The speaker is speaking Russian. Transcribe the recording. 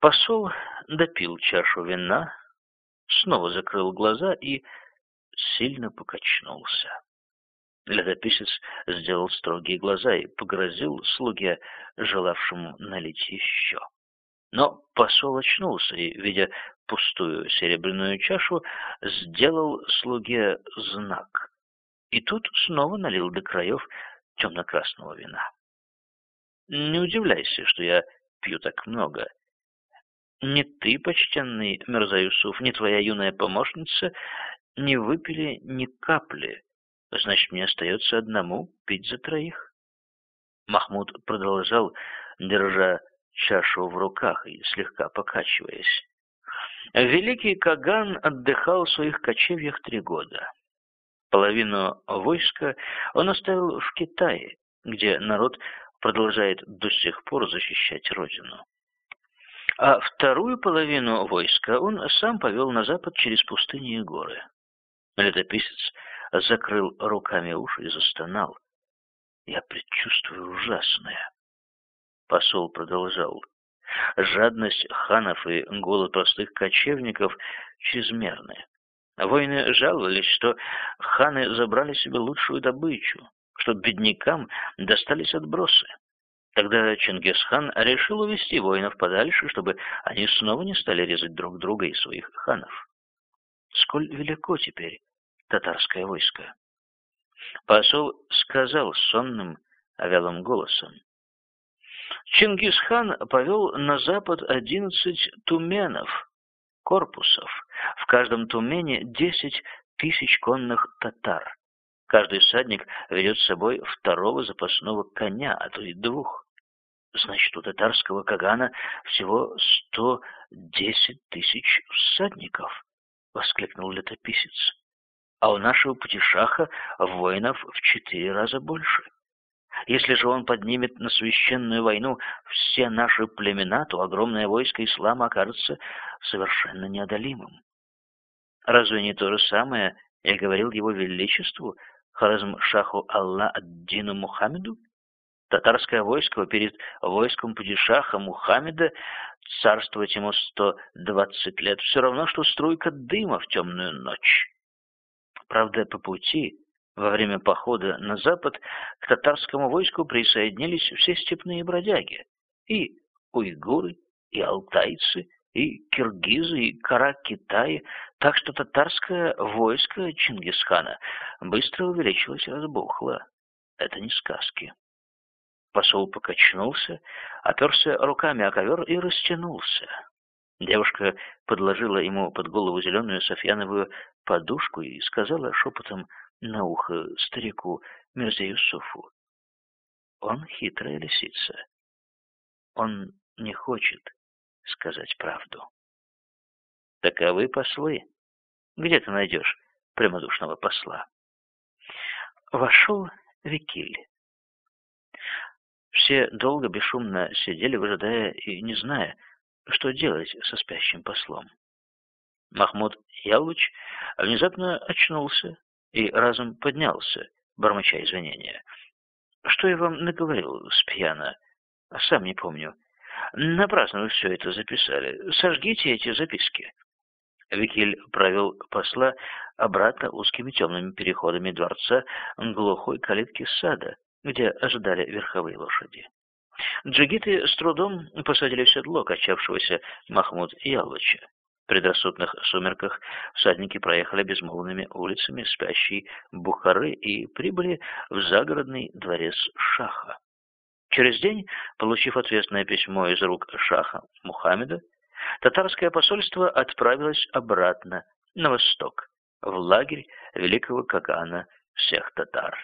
Посол допил чашу вина, снова закрыл глаза и сильно покачнулся. Летописец сделал строгие глаза и погрозил слуге, желавшему налить еще. Но посол очнулся и, видя пустую серебряную чашу, сделал слуге знак. И тут снова налил до краев темно-красного вина. Не удивляйся, что я пью так много. Ни ты, почтенный Мирза Юсуф, ни твоя юная помощница не выпили ни капли. Значит, мне остается одному пить за троих. Махмуд продолжал, держа чашу в руках и слегка покачиваясь. Великий Каган отдыхал в своих кочевьях три года. Половину войска он оставил в Китае, где народ продолжает до сих пор защищать родину. А вторую половину войска он сам повел на запад через пустыни и горы. Летописец закрыл руками уши и застонал. «Я предчувствую ужасное». Посол продолжал. Жадность ханов и голод простых кочевников чрезмерны. Воины жаловались, что ханы забрали себе лучшую добычу, что беднякам достались отбросы. Тогда Чингисхан решил увести воинов подальше, чтобы они снова не стали резать друг друга и своих ханов. Сколь велико теперь татарское войско? Посол сказал сонным, овялым голосом. Чингисхан повел на запад одиннадцать туменов, корпусов. В каждом тумене десять тысяч конных татар. Каждый всадник ведет с собой второго запасного коня, а то и двух. Значит, у татарского Кагана всего сто десять тысяч всадников, — воскликнул летописец. А у нашего Патишаха воинов в четыре раза больше. Если же он поднимет на священную войну все наши племена, то огромное войско ислама окажется совершенно неодолимым. Разве не то же самое я говорил его величеству, Харазм-Шаху Аллах ад-Дину Мухаммеду? Татарское войско перед войском Падишаха Мухаммеда царствовать ему сто двадцать лет все равно, что струйка дыма в темную ночь. Правда, по пути, во время похода на запад, к татарскому войску присоединились все степные бродяги, и уйгуры, и алтайцы, и киргизы, и кара Китая, так что татарское войско Чингисхана быстро увеличилось и разбухло. Это не сказки. Посол покачнулся, оперся руками о ковер и растянулся. Девушка подложила ему под голову зеленую софьяновую подушку и сказала шепотом на ухо старику Мирзе Юсуфу. Он хитрая лисица. Он не хочет сказать правду. Таковы послы. Где ты найдешь прямодушного посла? Вошел Викиль. Все долго бесшумно сидели, выжидая и не зная, что делать со спящим послом. Махмуд Ялуч внезапно очнулся и разом поднялся, бормоча извинения. «Что я вам наговорил с пьяна? Сам не помню. Напрасно вы все это записали. Сожгите эти записки». Викиль провел посла обратно узкими темными переходами дворца глухой калитки сада, где ожидали верховые лошади. Джигиты с трудом посадили в седло качавшегося Махмуд Ялвача. В предрассудных сумерках всадники проехали безмолвными улицами спящей Бухары и прибыли в загородный дворец Шаха. Через день, получив ответное письмо из рук Шаха Мухаммеда, татарское посольство отправилось обратно на восток, в лагерь великого Кагана всех татар.